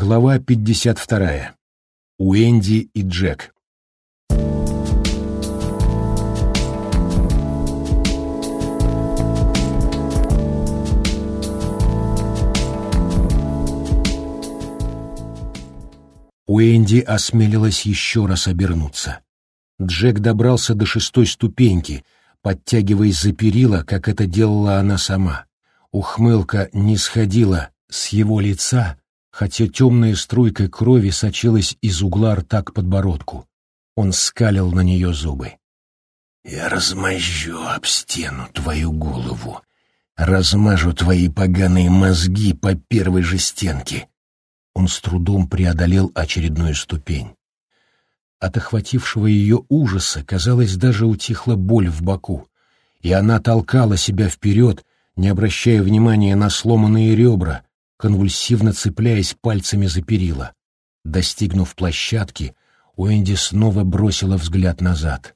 Глава 52. Уэнди и Джек. Уэнди осмелилась еще раз обернуться. Джек добрался до шестой ступеньки, подтягиваясь за перила, как это делала она сама. Ухмылка не сходила с его лица, хотя темная струйка крови сочилась из угла рта к подбородку. Он скалил на нее зубы. «Я размозжу об стену твою голову, размажу твои поганые мозги по первой же стенке». Он с трудом преодолел очередную ступень. От охватившего ее ужаса, казалось, даже утихла боль в боку, и она толкала себя вперед, не обращая внимания на сломанные ребра, конвульсивно цепляясь пальцами за перила. Достигнув площадки, Уэнди снова бросила взгляд назад.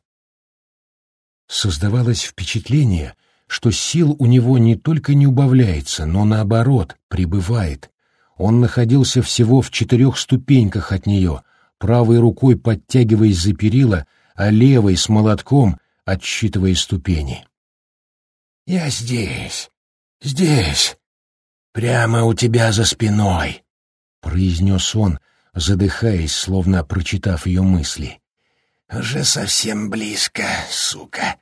Создавалось впечатление, что сил у него не только не убавляется, но наоборот, прибывает. Он находился всего в четырех ступеньках от нее, правой рукой подтягиваясь за перила, а левой с молотком отсчитывая ступени. «Я здесь, здесь!» «Прямо у тебя за спиной», — произнес он, задыхаясь, словно прочитав ее мысли. «Уже совсем близко, сука.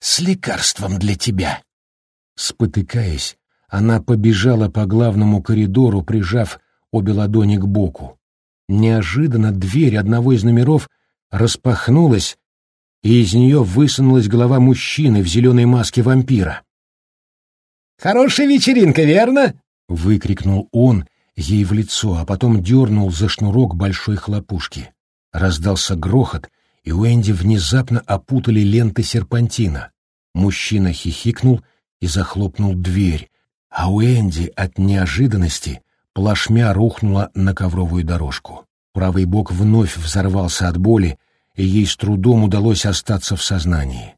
С лекарством для тебя». Спотыкаясь, она побежала по главному коридору, прижав обе ладони к боку. Неожиданно дверь одного из номеров распахнулась, и из нее высунулась голова мужчины в зеленой маске вампира. Хорошая вечеринка, верно?» — выкрикнул он ей в лицо, а потом дернул за шнурок большой хлопушки. Раздался грохот, и Уэнди внезапно опутали ленты серпантина. Мужчина хихикнул и захлопнул дверь, а Уэнди от неожиданности плашмя рухнула на ковровую дорожку. Правый бок вновь взорвался от боли, и ей с трудом удалось остаться в сознании.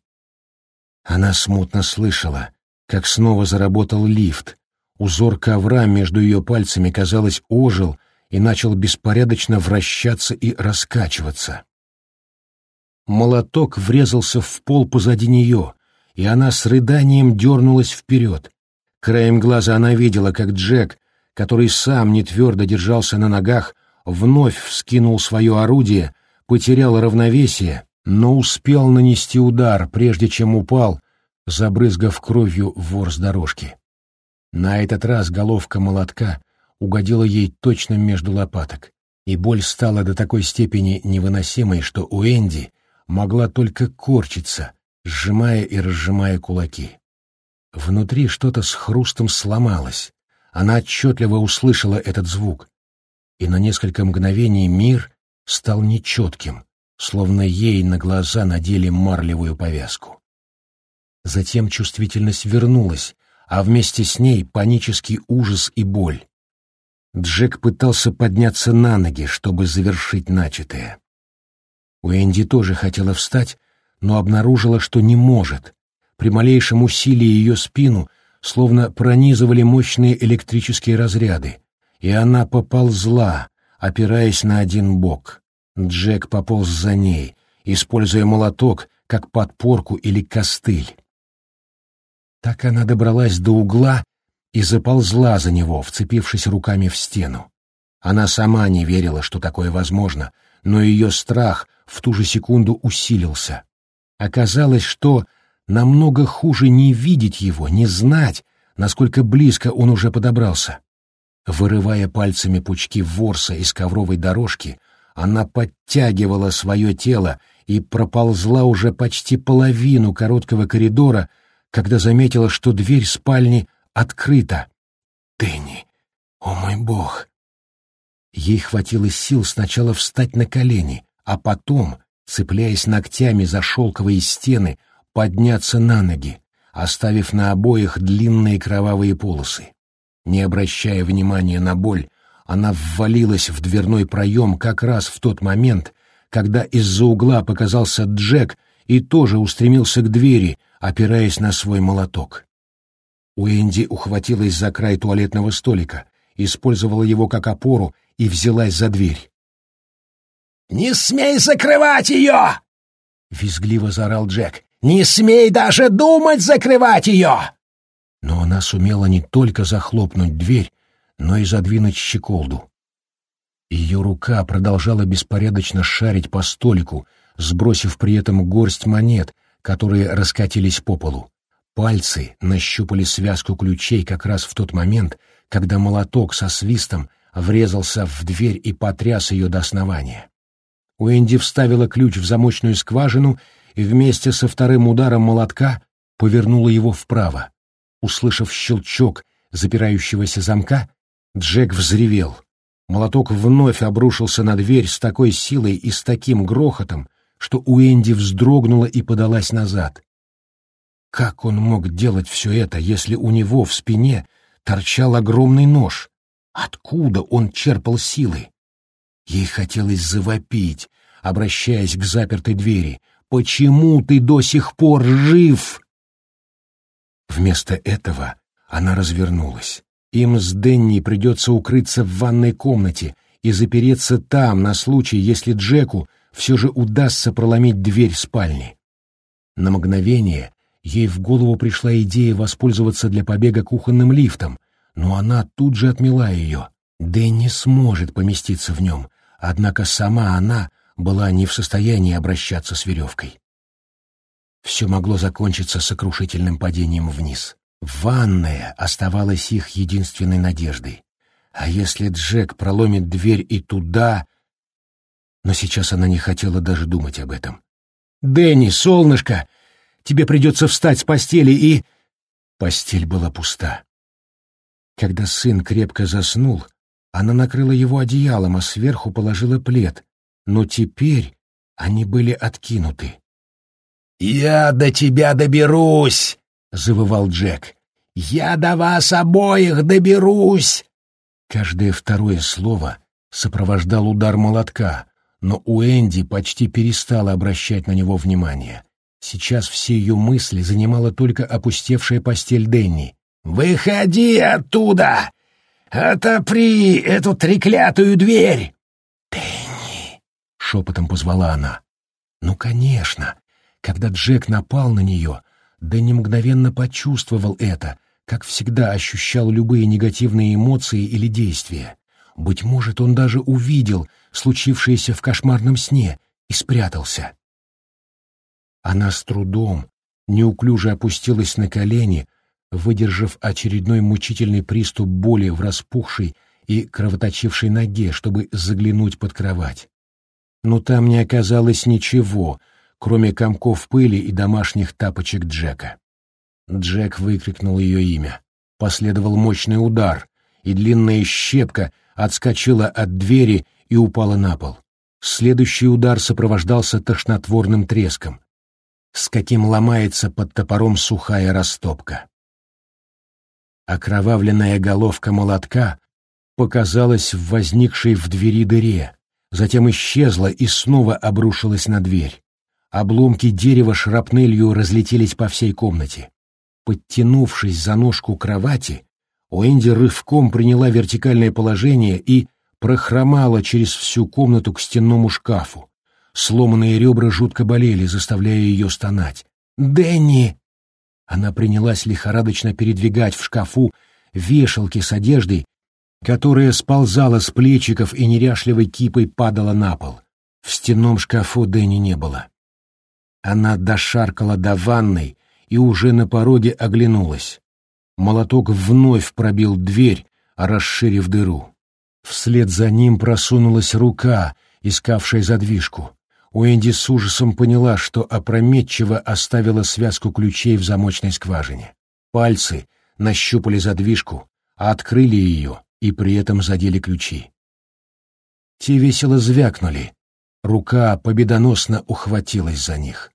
Она смутно слышала, как снова заработал лифт. Узор ковра между ее пальцами, казалось, ожил и начал беспорядочно вращаться и раскачиваться. Молоток врезался в пол позади нее, и она с рыданием дернулась вперед. Краем глаза она видела, как Джек, который сам не твердо держался на ногах, вновь вскинул свое орудие, потерял равновесие, но успел нанести удар, прежде чем упал, забрызгав кровью ворс дорожки. На этот раз головка молотка угодила ей точно между лопаток, и боль стала до такой степени невыносимой, что у Энди могла только корчиться, сжимая и разжимая кулаки. Внутри что-то с хрустом сломалось. Она отчетливо услышала этот звук, и на несколько мгновений мир стал нечетким, словно ей на глаза надели марлевую повязку. Затем чувствительность вернулась, а вместе с ней панический ужас и боль. Джек пытался подняться на ноги, чтобы завершить начатое. Уэнди тоже хотела встать, но обнаружила, что не может. При малейшем усилии ее спину словно пронизывали мощные электрические разряды, и она поползла, опираясь на один бок. Джек пополз за ней, используя молоток как подпорку или костыль. Так она добралась до угла и заползла за него, вцепившись руками в стену. Она сама не верила, что такое возможно, но ее страх в ту же секунду усилился. Оказалось, что намного хуже не видеть его, не знать, насколько близко он уже подобрался. Вырывая пальцами пучки ворса из ковровой дорожки, она подтягивала свое тело и проползла уже почти половину короткого коридора, когда заметила, что дверь спальни открыта. «Тенни! О мой бог!» Ей хватило сил сначала встать на колени, а потом, цепляясь ногтями за шелковые стены, подняться на ноги, оставив на обоих длинные кровавые полосы. Не обращая внимания на боль, она ввалилась в дверной проем как раз в тот момент, когда из-за угла показался Джек и тоже устремился к двери, опираясь на свой молоток. Уэнди ухватилась за край туалетного столика использовала его как опору и взялась за дверь. «Не смей закрывать ее!» — визгливо заорал Джек. «Не смей даже думать закрывать ее!» Но она сумела не только захлопнуть дверь, но и задвинуть щеколду. Ее рука продолжала беспорядочно шарить по столику, сбросив при этом горсть монет, которые раскатились по полу. Пальцы нащупали связку ключей как раз в тот момент, когда молоток со свистом врезался в дверь и потряс ее до основания. Уэнди вставила ключ в замочную скважину и вместе со вторым ударом молотка повернула его вправо. Услышав щелчок запирающегося замка, Джек взревел. Молоток вновь обрушился на дверь с такой силой и с таким грохотом, что Уэнди вздрогнула и подалась назад. Как он мог делать все это, если у него в спине торчал огромный нож? Откуда он черпал силы? Ей хотелось завопить, обращаясь к запертой двери. «Почему ты до сих пор жив?» Вместо этого она развернулась. Им с Денни придется укрыться в ванной комнате и запереться там на случай, если Джеку все же удастся проломить дверь спальни. На мгновение ей в голову пришла идея воспользоваться для побега кухонным лифтом, но она тут же отмела ее. Дэнни сможет поместиться в нем, однако сама она была не в состоянии обращаться с веревкой. Все могло закончиться сокрушительным падением вниз. Ванная оставалась их единственной надеждой. А если Джек проломит дверь и туда... Но сейчас она не хотела даже думать об этом. «Дэнни, солнышко, тебе придется встать с постели и...» Постель была пуста. Когда сын крепко заснул, она накрыла его одеялом, а сверху положила плед, но теперь они были откинуты. «Я до тебя доберусь!» — завывал Джек. «Я до вас обоих доберусь!» Каждое второе слово сопровождал удар молотка, но у Энди почти перестала обращать на него внимание. Сейчас все ее мысли занимала только опустевшая постель Денни. «Выходи оттуда! Отопри эту треклятую дверь!» «Денни!» — шепотом позвала она. «Ну, конечно!» Когда Джек напал на нее, Дэнни мгновенно почувствовал это, как всегда ощущал любые негативные эмоции или действия. Быть может, он даже увидел случившееся в кошмарном сне и спрятался. Она с трудом, неуклюже опустилась на колени, выдержав очередной мучительный приступ боли в распухшей и кровоточившей ноге, чтобы заглянуть под кровать. Но там не оказалось ничего, кроме комков пыли и домашних тапочек Джека. Джек выкрикнул ее имя. Последовал мощный удар, и длинная щепка отскочила от двери и упала на пол. Следующий удар сопровождался тошнотворным треском, с каким ломается под топором сухая растопка. Окровавленная головка молотка показалась в возникшей в двери дыре, затем исчезла и снова обрушилась на дверь. Обломки дерева шрапнелью разлетелись по всей комнате. Подтянувшись за ножку кровати, Уэнди рывком приняла вертикальное положение и прохромала через всю комнату к стенному шкафу. Сломанные ребра жутко болели, заставляя ее стонать. «Дэнни!» Она принялась лихорадочно передвигать в шкафу вешалки с одеждой, которая сползала с плечиков и неряшливой кипой падала на пол. В стенном шкафу Дэнни не было. Она дошаркала до ванной и уже на пороге оглянулась. Молоток вновь пробил дверь, расширив дыру. Вслед за ним просунулась рука, искавшая задвижку. Уэнди с ужасом поняла, что опрометчиво оставила связку ключей в замочной скважине. Пальцы нащупали задвижку, открыли ее и при этом задели ключи. Те весело звякнули. Рука победоносно ухватилась за них.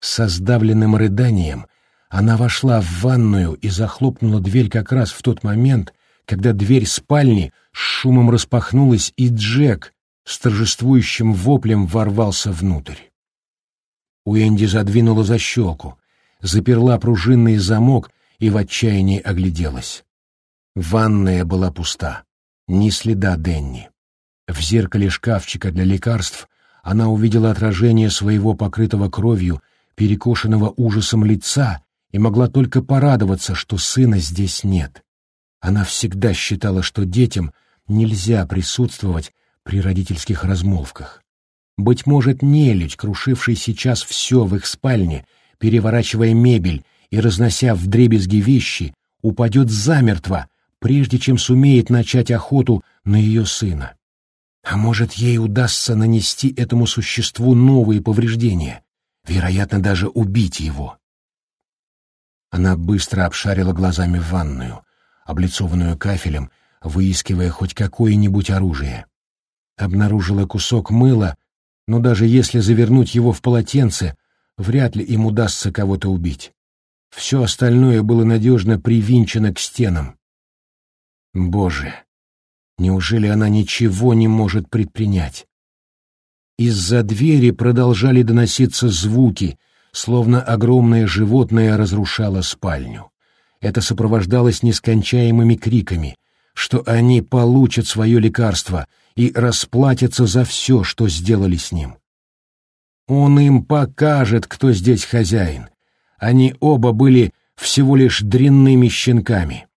Со сдавленным рыданием она вошла в ванную и захлопнула дверь как раз в тот момент, когда дверь спальни с шумом распахнулась, и Джек с торжествующим воплем ворвался внутрь. Уэнди задвинула защелку, заперла пружинный замок и в отчаянии огляделась. Ванная была пуста, ни следа Денни. В зеркале шкафчика для лекарств она увидела отражение своего покрытого кровью, перекошенного ужасом лица и могла только порадоваться, что сына здесь нет. Она всегда считала, что детям нельзя присутствовать при родительских размолвках. Быть может, нелюдь, крушивший сейчас все в их спальне, переворачивая мебель и разнося вдребезги вещи, упадет замертво, прежде чем сумеет начать охоту на ее сына. А может, ей удастся нанести этому существу новые повреждения, вероятно, даже убить его. Она быстро обшарила глазами ванную, облицованную кафелем, выискивая хоть какое-нибудь оружие. Обнаружила кусок мыла, но даже если завернуть его в полотенце, вряд ли им удастся кого-то убить. Все остальное было надежно привинчено к стенам. Боже, неужели она ничего не может предпринять? Из-за двери продолжали доноситься звуки, словно огромное животное разрушало спальню. Это сопровождалось нескончаемыми криками, что они получат свое лекарство и расплатятся за все, что сделали с ним. Он им покажет, кто здесь хозяин. Они оба были всего лишь дрянными щенками.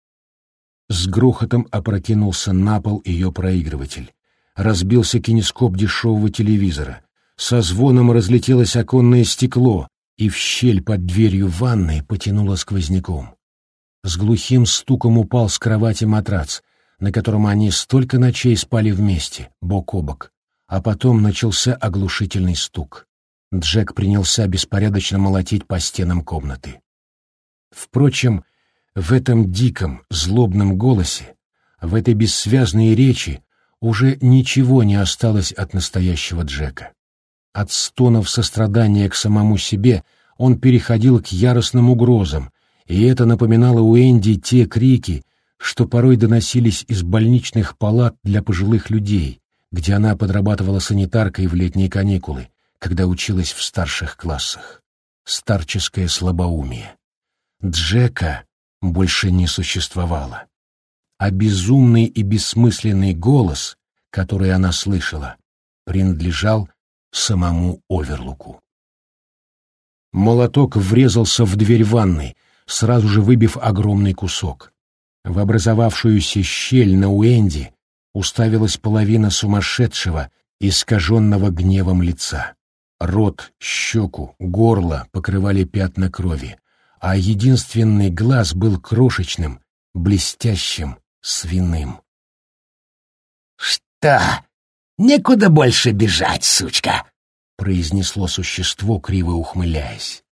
С грохотом опрокинулся на пол ее проигрыватель. Разбился кинескоп дешевого телевизора. Со звоном разлетелось оконное стекло, и в щель под дверью ванной потянуло сквозняком. С глухим стуком упал с кровати матрац, на котором они столько ночей спали вместе, бок о бок. А потом начался оглушительный стук. Джек принялся беспорядочно молотить по стенам комнаты. Впрочем, в этом диком, злобном голосе, в этой бессвязной речи уже ничего не осталось от настоящего Джека. От стонов сострадания к самому себе он переходил к яростным угрозам, и это напоминало у Энди те крики, что порой доносились из больничных палат для пожилых людей, где она подрабатывала санитаркой в летние каникулы, когда училась в старших классах. Старческое слабоумие. Джека больше не существовало. А безумный и бессмысленный голос, который она слышала, принадлежал самому Оверлуку. Молоток врезался в дверь ванной, сразу же выбив огромный кусок. В образовавшуюся щель на Уэнди уставилась половина сумасшедшего, искаженного гневом лица. Рот, щеку, горло покрывали пятна крови а единственный глаз был крошечным, блестящим, свиным. «Что? Некуда больше бежать, сучка!» — произнесло существо, криво ухмыляясь.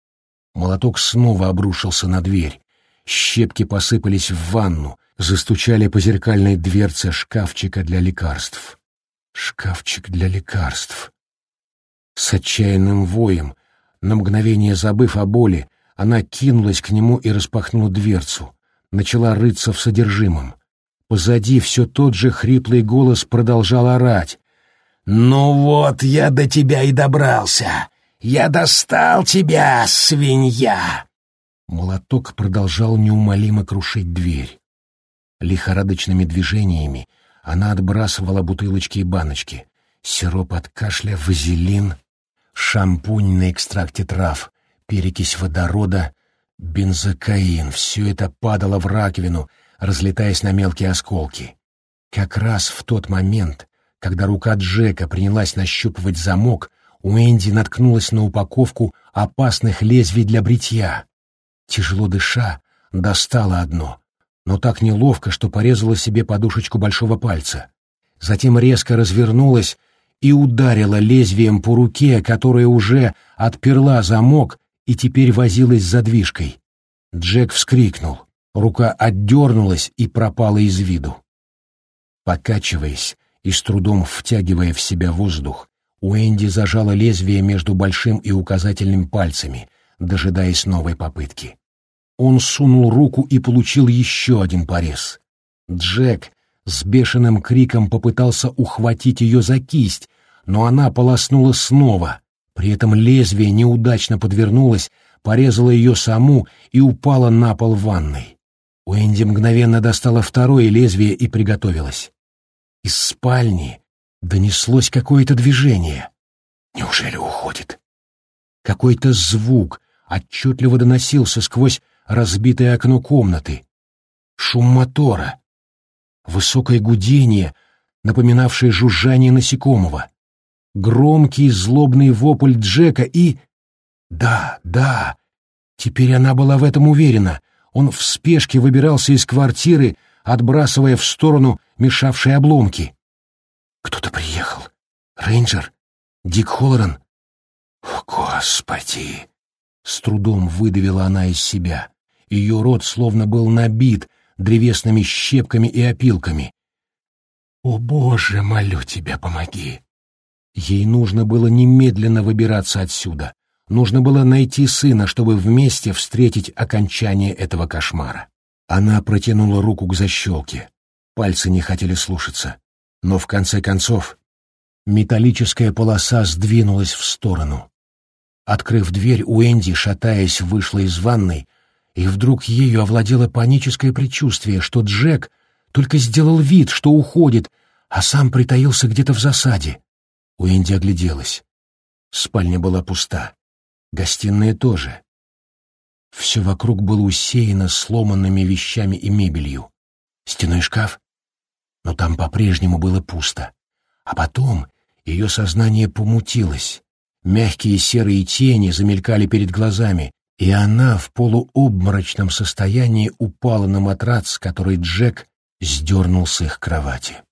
Молоток снова обрушился на дверь. Щепки посыпались в ванну, застучали по зеркальной дверце шкафчика для лекарств. Шкафчик для лекарств. С отчаянным воем, на мгновение забыв о боли, она кинулась к нему и распахнула дверцу, начала рыться в содержимом. Позади все тот же хриплый голос продолжал орать. «Ну вот, я до тебя и добрался! Я достал тебя, свинья!» Молоток продолжал неумолимо крушить дверь. Лихорадочными движениями она отбрасывала бутылочки и баночки. Сироп от кашля, вазелин, шампунь на экстракте трав, перекись водорода, бензокаин — все это падало в раковину, разлетаясь на мелкие осколки. Как раз в тот момент, когда рука Джека принялась нащупывать замок, Уэнди наткнулась на упаковку опасных лезвий для бритья. Тяжело дыша, достала одно, но так неловко, что порезала себе подушечку большого пальца. Затем резко развернулась и ударила лезвием по руке, которая уже отперла замок и теперь возилась с задвижкой. Джек вскрикнул. Рука отдернулась и пропала из виду. Покачиваясь и с трудом втягивая в себя воздух, Уэнди зажала лезвие между большим и указательным пальцами, дожидаясь новой попытки. Он сунул руку и получил еще один порез. Джек с бешеным криком попытался ухватить ее за кисть, но она полоснула снова, при этом лезвие неудачно подвернулось, порезало ее саму и упало на пол ванной. Уэнди мгновенно достала второе лезвие и приготовилась. Из спальни донеслось какое-то движение. Неужели уходит? Какой-то звук отчетливо доносился сквозь разбитое окно комнаты. Шум мотора. Высокое гудение, напоминавшее жужжание насекомого. Громкий злобный вопль Джека и... Да, да, теперь она была в этом уверена. Он в спешке выбирался из квартиры, отбрасывая в сторону мешавшие обломки. Кто-то приехал. Рейнджер? Дик Холлоран? О, Господи! С трудом выдавила она из себя. Ее рот словно был набит древесными щепками и опилками. «О, Боже, молю тебя, помоги!» Ей нужно было немедленно выбираться отсюда. Нужно было найти сына, чтобы вместе встретить окончание этого кошмара. Она протянула руку к защелке. Пальцы не хотели слушаться. Но в конце концов металлическая полоса сдвинулась в сторону. Открыв дверь, Уэнди, шатаясь, вышла из ванной, и вдруг ею овладело паническое предчувствие, что Джек только сделал вид, что уходит, а сам притаился где-то в засаде. Уэнди огляделась. Спальня была пуста. Гостиная тоже. Все вокруг было усеяно сломанными вещами и мебелью. Стеной шкаф? Но там по-прежнему было пусто. А потом ее сознание помутилось. Мягкие серые тени замелькали перед глазами, и она в полуобморочном состоянии упала на матрац, который Джек сдернул с их кровати.